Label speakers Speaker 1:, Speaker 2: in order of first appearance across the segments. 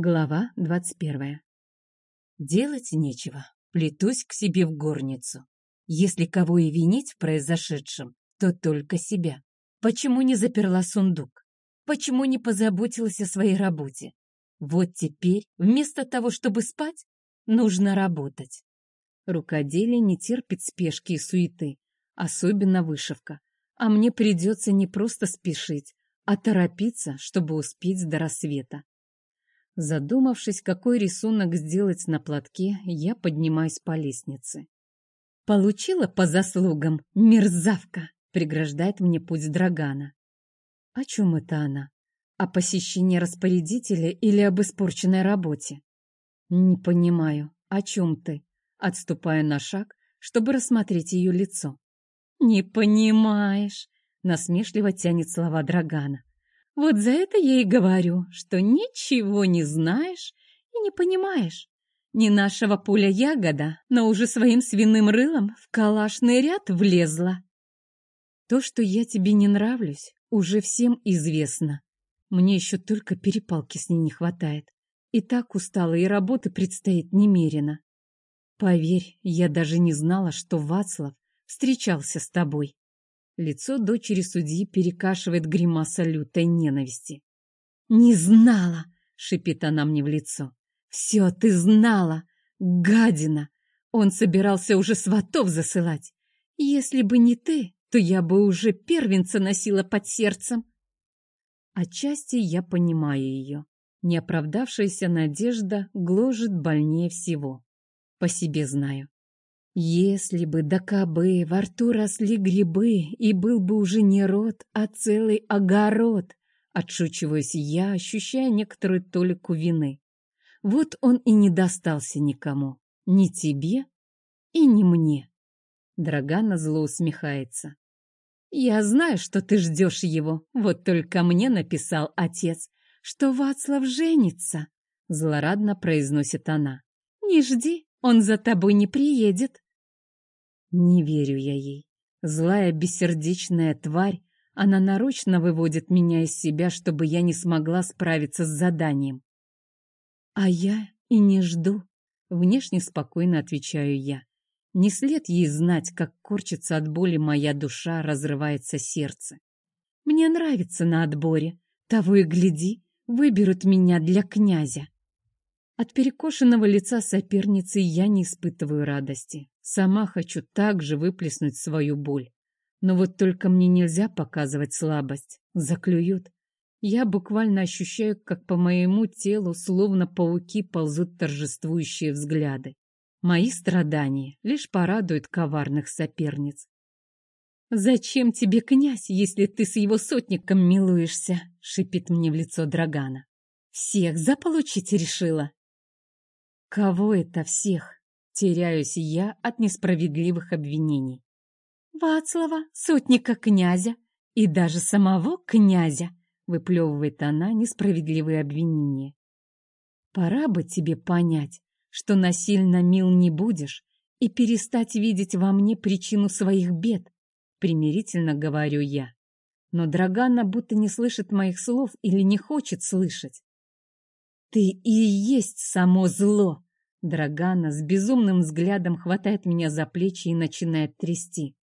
Speaker 1: Глава двадцать первая. Делать нечего. Плетусь к себе в горницу. Если кого и винить в произошедшем, то только себя. Почему не заперла сундук? Почему не позаботилась о своей работе? Вот теперь, вместо того, чтобы спать, нужно работать. Рукоделие не терпит спешки и суеты, особенно вышивка. А мне придется не просто спешить, а торопиться, чтобы успеть до рассвета. Задумавшись, какой рисунок сделать на платке, я поднимаюсь по лестнице. «Получила по заслугам, мерзавка!» — преграждает мне путь Драгана. О чем это она? О посещении распорядителя или об испорченной работе? Не понимаю, о чем ты? Отступая на шаг, чтобы рассмотреть ее лицо. Не понимаешь, насмешливо тянет слова Драгана. Вот за это я и говорю, что ничего не знаешь и не понимаешь. Не нашего пуля ягода, но уже своим свиным рылом в калашный ряд влезла. То, что я тебе не нравлюсь, уже всем известно. Мне еще только перепалки с ней не хватает. И так устала, и работы предстоит немерено. Поверь, я даже не знала, что Вацлав встречался с тобой. Лицо дочери судьи перекашивает гримаса лютой ненависти. «Не знала!» — шипит она мне в лицо. «Все ты знала! Гадина! Он собирался уже сватов засылать. Если бы не ты, то я бы уже первенца носила под сердцем». Отчасти я понимаю ее. Неоправдавшаяся надежда гложет больнее всего. По себе знаю. Если бы да кабы во рту росли грибы, и был бы уже не рот, а целый огород, отшучиваюсь я, ощущая некоторую толику вины. Вот он и не достался никому, ни тебе и ни мне. Драгана зло усмехается. «Я знаю, что ты ждешь его, вот только мне написал отец, что Вацлав женится», — злорадно произносит она. «Не жди, он за тобой не приедет». Не верю я ей. Злая, бессердечная тварь, она нарочно выводит меня из себя, чтобы я не смогла справиться с заданием. А я и не жду. Внешне спокойно отвечаю я. Не след ей знать, как корчится от боли моя душа, разрывается сердце. Мне нравится на отборе. Того и гляди, выберут меня для князя. От перекошенного лица соперницы я не испытываю радости. Сама хочу также выплеснуть свою боль. Но вот только мне нельзя показывать слабость. Заклюют. Я буквально ощущаю, как по моему телу, словно пауки, ползут торжествующие взгляды. Мои страдания лишь порадуют коварных соперниц. «Зачем тебе князь, если ты с его сотником милуешься?» — шипит мне в лицо Драгана. «Всех заполучить решила?» Кого это всех? Теряюсь я от несправедливых обвинений. Вацлава, сотника князя и даже самого князя, выплевывает она несправедливые обвинения. Пора бы тебе понять, что насильно мил не будешь и перестать видеть во мне причину своих бед, примирительно говорю я. Но Драгана будто не слышит моих слов или не хочет слышать. Ты и есть само зло. Драгана с безумным взглядом хватает меня за плечи и начинает трясти.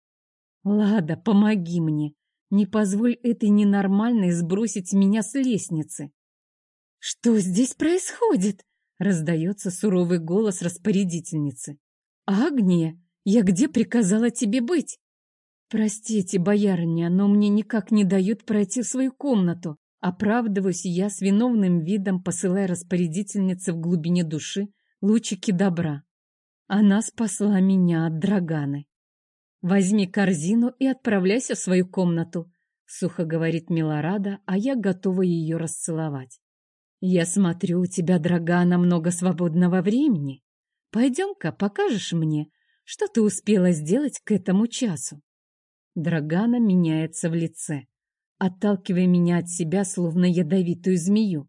Speaker 1: Лада, помоги мне. Не позволь этой ненормальной сбросить меня с лестницы. Что здесь происходит? Раздается суровый голос распорядительницы. Агния, я где приказала тебе быть? Простите, боярыня, но мне никак не дают пройти в свою комнату. Оправдываюсь я с виновным видом, посылая распорядительнице в глубине души лучики добра. Она спасла меня от Драганы. «Возьми корзину и отправляйся в свою комнату», — сухо говорит Милорада, а я готова ее расцеловать. «Я смотрю, у тебя, Драгана, много свободного времени. Пойдем-ка, покажешь мне, что ты успела сделать к этому часу». Драгана меняется в лице отталкивая меня от себя, словно ядовитую змею.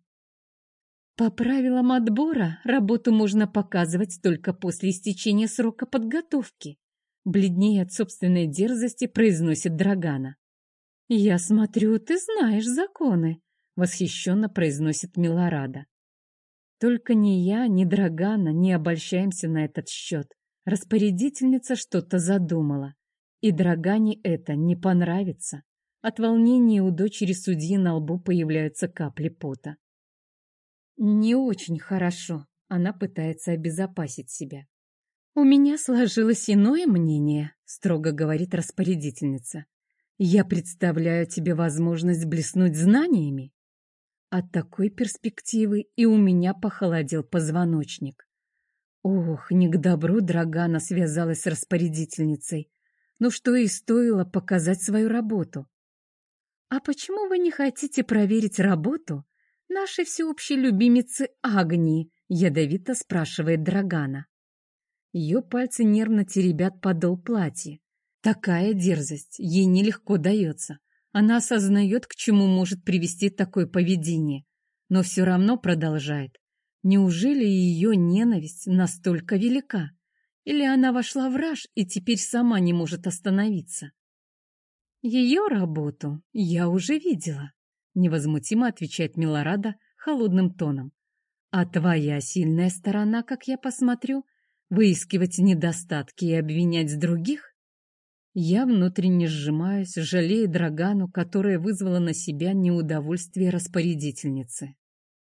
Speaker 1: По правилам отбора работу можно показывать только после истечения срока подготовки. Бледнее от собственной дерзости произносит Драгана. «Я смотрю, ты знаешь законы», — восхищенно произносит Милорада. Только ни я, ни Драгана не обольщаемся на этот счет. Распорядительница что-то задумала, и Драгане это не понравится. От волнения у дочери судьи на лбу появляются капли пота. Не очень хорошо. Она пытается обезопасить себя. «У меня сложилось иное мнение», — строго говорит распорядительница. «Я представляю тебе возможность блеснуть знаниями». От такой перспективы и у меня похолодел позвоночник. Ох, не к добру Драгана связалась с распорядительницей. Ну что и стоило показать свою работу. «А почему вы не хотите проверить работу нашей всеобщей любимицы Агнии?» — ядовито спрашивает Драгана. Ее пальцы нервно теребят подол платья. Такая дерзость ей нелегко дается. Она осознает, к чему может привести такое поведение, но все равно продолжает. Неужели ее ненависть настолько велика? Или она вошла в раж и теперь сама не может остановиться? Ее работу я уже видела, невозмутимо отвечает Милорада холодным тоном. А твоя сильная сторона, как я посмотрю, выискивать недостатки и обвинять других? Я внутренне сжимаюсь, жалея Драгану, которая вызвала на себя неудовольствие распорядительницы.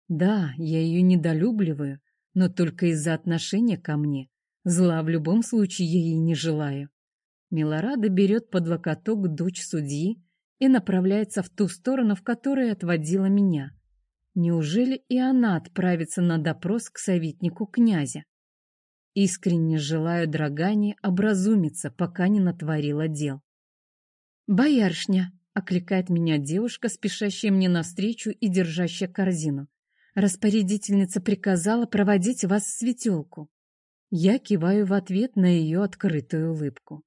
Speaker 1: Да, я ее недолюбливаю, но только из-за отношения ко мне. Зла в любом случае я ей не желаю. Милорада берет под локоток дочь судьи и направляется в ту сторону, в которой отводила меня. Неужели и она отправится на допрос к советнику князя? Искренне желаю Драгане образумиться, пока не натворила дел. «Боярышня!» — окликает меня девушка, спешащая мне навстречу и держащая корзину. Распорядительница приказала проводить вас в светелку. Я киваю в ответ на ее открытую улыбку.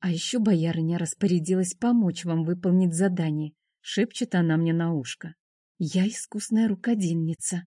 Speaker 1: А еще боярыня распорядилась помочь вам выполнить задание, шепчет она мне на ушко. Я искусная рукодельница.